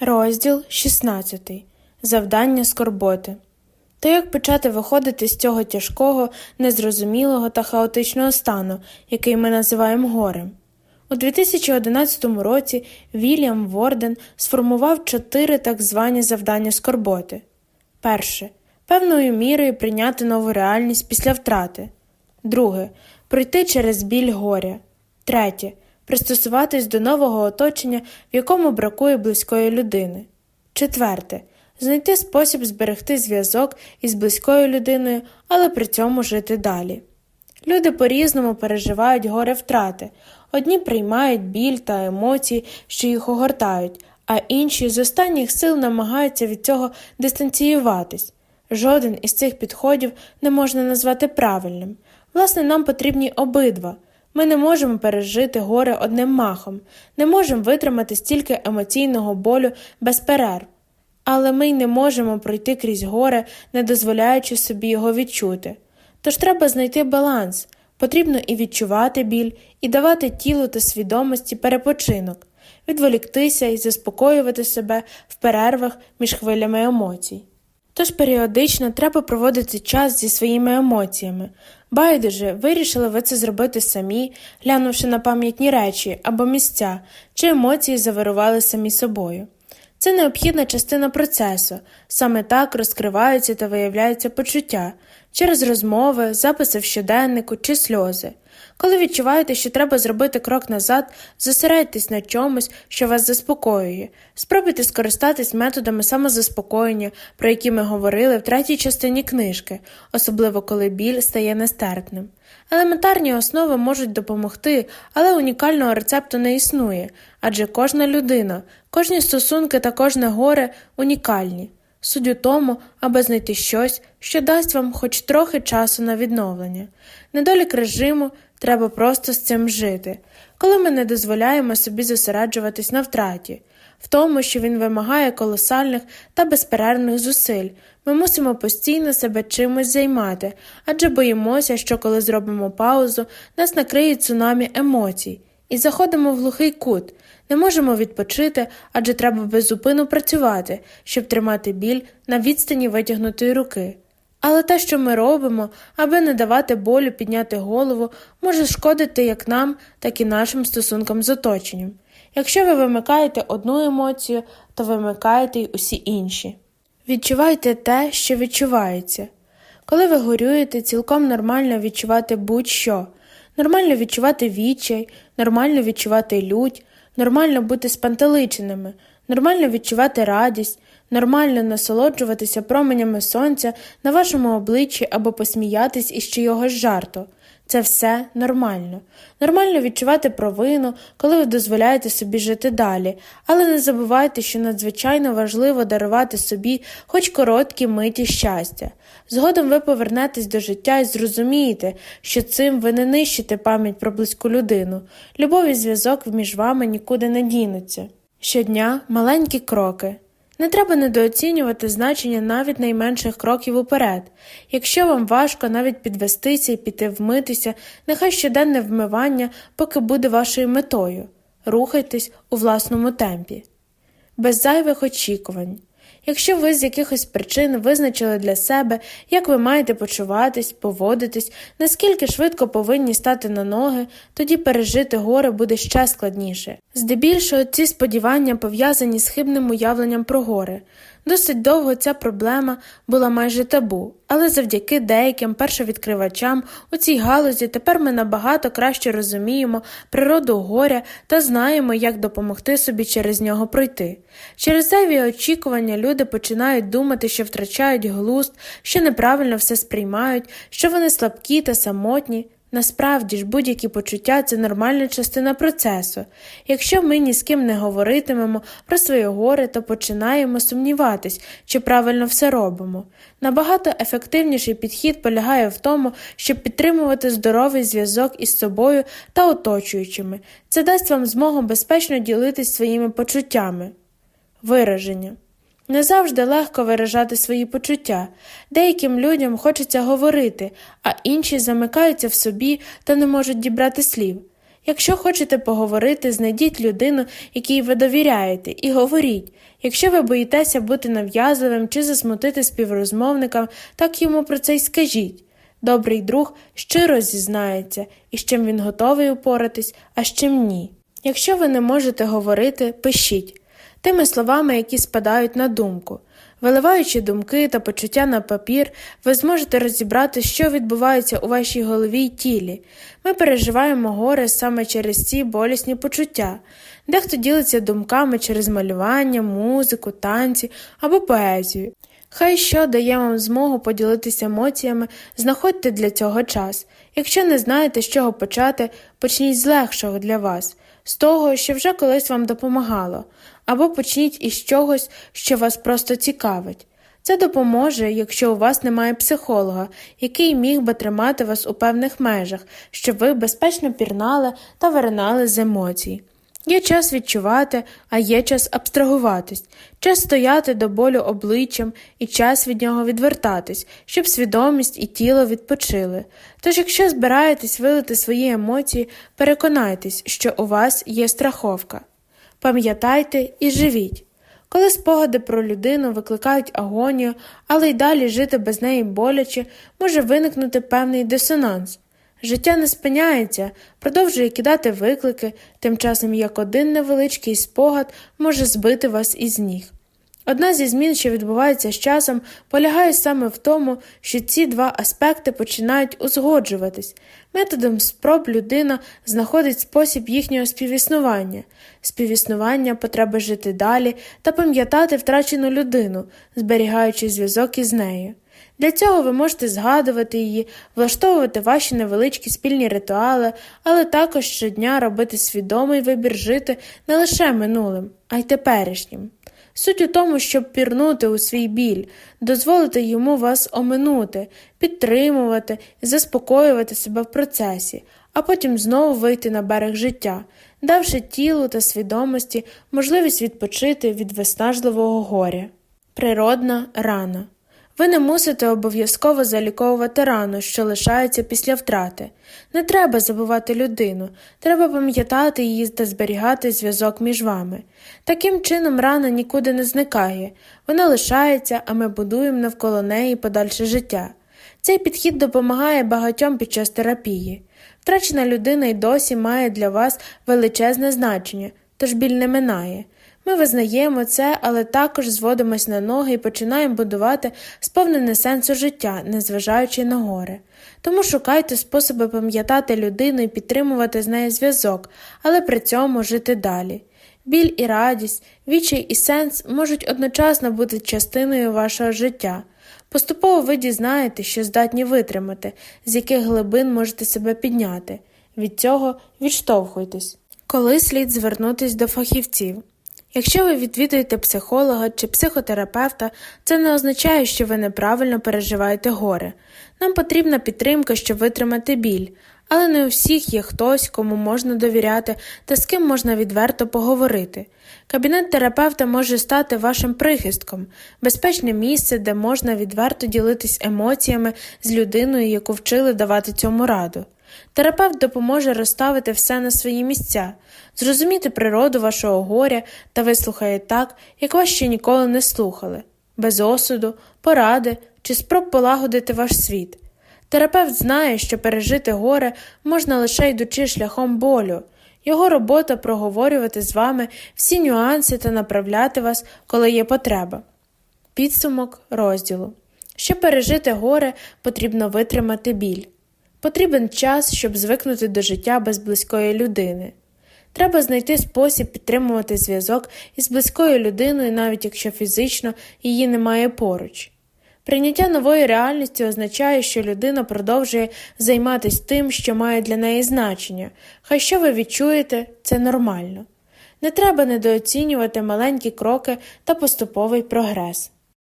Розділ 16. Завдання скорботи. То як почати виходити з цього тяжкого, незрозумілого та хаотичного стану, який ми називаємо горем? У 2011 році Вільям Ворден сформував чотири так звані завдання скорботи. Перше. Певною мірою прийняти нову реальність після втрати. Друге. Пройти через біль горя. Третє пристосуватись до нового оточення, в якому бракує близької людини. Четверте знайти спосіб зберегти зв'язок із близькою людиною, але при цьому жити далі. Люди по різному переживають горе втрати, одні приймають біль та емоції, що їх огортають, а інші з останніх сил намагаються від цього дистанціюватись. Жоден із цих підходів не можна назвати правильним. Власне, нам потрібні обидва. Ми не можемо пережити горе одним махом, не можемо витримати стільки емоційного болю без перерв, але ми й не можемо пройти крізь горе, не дозволяючи собі його відчути. Тож треба знайти баланс, потрібно і відчувати біль, і давати тілу та свідомості перепочинок, відволіктися і заспокоювати себе в перервах між хвилями емоцій. Тож періодично треба проводити час зі своїми емоціями. Байдуже, вирішили ви це зробити самі, глянувши на пам'ятні речі або місця, чи емоції завирували самі собою. Це необхідна частина процесу, саме так розкриваються та виявляються почуття через розмови, записи в щоденнику чи сльози. Коли відчуваєте, що треба зробити крок назад, зосередьтесь на чомусь, що вас заспокоює. Спробуйте скористатись методами самозаспокоєння, про які ми говорили в третій частині книжки, особливо коли біль стає нестерпним. Елементарні основи можуть допомогти, але унікального рецепту не існує, адже кожна людина, кожні стосунки та кожне горе унікальні. Суть у тому, аби знайти щось, що дасть вам хоч трохи часу на відновлення. Недолік режиму треба просто з цим жити, коли ми не дозволяємо собі зосереджуватись на втраті, в тому, що він вимагає колосальних та безперервних зусиль, ми мусимо постійно себе чимось займати, адже боїмося, що коли зробимо паузу, нас накриє цунамі емоцій, і заходимо в глухий кут. Не можемо відпочити, адже треба беззупину працювати, щоб тримати біль на відстані витягнутої руки. Але те, що ми робимо, аби не давати болю підняти голову, може шкодити як нам, так і нашим стосункам з оточенням. Якщо ви вимикаєте одну емоцію, то вимикаєте й усі інші. Відчувайте те, що відчувається. Коли ви горюєте, цілком нормально відчувати будь-що, нормально відчувати відчай, нормально відчувати лють, нормально бути спантеличеними, нормально відчувати радість, нормально насолоджуватися променями сонця на вашому обличчі або посміятись із чийогось жарту. Це все нормально. Нормально відчувати провину, коли ви дозволяєте собі жити далі, але не забувайте, що надзвичайно важливо дарувати собі хоч короткі миті щастя. Згодом ви повернетесь до життя і зрозумієте, що цим ви не нищите пам'ять про близьку людину. Любов і зв'язок між вами нікуди не дінуться. Щодня маленькі кроки. Не треба недооцінювати значення навіть найменших кроків уперед. Якщо вам важко навіть підвестися і піти вмитися, нехай щоденне вмивання поки буде вашою метою. Рухайтесь у власному темпі. Без зайвих очікувань. Якщо ви з якихось причин визначили для себе, як ви маєте почуватись, поводитись, наскільки швидко повинні стати на ноги, тоді пережити горе буде ще складніше. Здебільшого ці сподівання пов'язані з хибним уявленням про горе. Досить довго ця проблема була майже табу, але завдяки деяким першовідкривачам у цій галузі тепер ми набагато краще розуміємо природу горя та знаємо, як допомогти собі через нього пройти. Через зайві очікування люди починають думати, що втрачають глузд, що неправильно все сприймають, що вони слабкі та самотні. Насправді ж будь-які почуття це нормальна частина процесу. Якщо ми ні з ким не говоритимемо про своє горе, то починаємо сумніватись, чи правильно все робимо. Набагато ефективніший підхід полягає в тому, щоб підтримувати здоровий зв'язок із собою та оточуючими. Це дасть вам змогу безпечно ділитись своїми почуттями. Вираження не завжди легко виражати свої почуття. Деяким людям хочеться говорити, а інші замикаються в собі та не можуть дібрати слів. Якщо хочете поговорити, знайдіть людину, якій ви довіряєте, і говоріть. Якщо ви боїтеся бути нав'язливим чи засмутити співрозмовника, так йому про це й скажіть. Добрий друг щиро зізнається, і з чим він готовий упоратись, а з чим ні. Якщо ви не можете говорити, пишіть тими словами, які спадають на думку. Виливаючи думки та почуття на папір, ви зможете розібрати, що відбувається у вашій голові й тілі. Ми переживаємо горе саме через ці болісні почуття, дехто ділиться думками через малювання, музику, танці або поезію. Хай що дає вам змогу поділитися емоціями, знаходьте для цього час. Якщо не знаєте, з чого почати, почніть з легшого для вас, з того, що вже колись вам допомагало, або почніть із чогось, що вас просто цікавить. Це допоможе, якщо у вас немає психолога, який міг би тримати вас у певних межах, щоб ви безпечно пірнали та виринали з емоцій. Є час відчувати, а є час абстрагуватись, час стояти до болю обличчям і час від нього відвертатись, щоб свідомість і тіло відпочили. Тож, якщо збираєтесь вилити свої емоції, переконайтесь, що у вас є страховка. Пам'ятайте і живіть. Коли спогади про людину викликають агонію, але й далі жити без неї боляче, може виникнути певний дисонанс. Життя не спиняється, продовжує кидати виклики, тим часом як один невеличкий спогад може збити вас із ніг. Одна зі змін, що відбувається з часом, полягає саме в тому, що ці два аспекти починають узгоджуватись. Методом спроб людина знаходить спосіб їхнього співіснування, співіснування потреби жити далі та пам'ятати втрачену людину, зберігаючи зв'язок із нею. Для цього ви можете згадувати її, влаштовувати ваші невеличкі спільні ритуали, але також щодня робити свідомий вибір жити не лише минулим, а й теперішнім. Суть у тому, щоб пірнути у свій біль, дозволити йому вас оминути, підтримувати заспокоювати себе в процесі, а потім знову вийти на берег життя, давши тілу та свідомості можливість відпочити від виснажливого горя. Природна рана. Ви не мусите обов'язково заліковувати рану, що лишається після втрати. Не треба забувати людину, треба пам'ятати її та зберігати зв'язок між вами. Таким чином рана нікуди не зникає, вона лишається, а ми будуємо навколо неї подальше життя. Цей підхід допомагає багатьом під час терапії. Втрачена людина й досі має для вас величезне значення, тож біль не минає. Ми визнаємо це, але також зводимось на ноги і починаємо будувати сповнене сенсу життя, незважаючи на горе. Тому шукайте способи пам'ятати людину і підтримувати з нею зв'язок, але при цьому жити далі. Біль і радість, вічай і сенс можуть одночасно бути частиною вашого життя. Поступово ви дізнаєте, що здатні витримати, з яких глибин можете себе підняти. Від цього відштовхуйтесь. Коли слід звернутися до фахівців. Якщо ви відвідуєте психолога чи психотерапевта, це не означає, що ви неправильно переживаєте горе. Нам потрібна підтримка, щоб витримати біль, але не у всіх є хтось, кому можна довіряти та з ким можна відверто поговорити. Кабінет терапевта може стати вашим прихистком, безпечне місце, де можна відверто ділитись емоціями з людиною, яку вчили давати цьому раду. Терапевт допоможе розставити все на свої місця, зрозуміти природу вашого горя та вислухає так, як вас ще ніколи не слухали, без осуду, поради чи спроб полагодити ваш світ. Терапевт знає, що пережити горе можна лише йдучи шляхом болю. Його робота проговорювати з вами всі нюанси та направляти вас, коли є потреба. Підсумок розділу. Щоб пережити горе, потрібно витримати біль. Потрібен час, щоб звикнути до життя без близької людини. Треба знайти спосіб підтримувати зв'язок із близькою людиною, навіть якщо фізично її немає поруч. Прийняття нової реальності означає, що людина продовжує займатися тим, що має для неї значення, хай що ви відчуєте, це нормально. Не треба недооцінювати маленькі кроки та поступовий прогрес.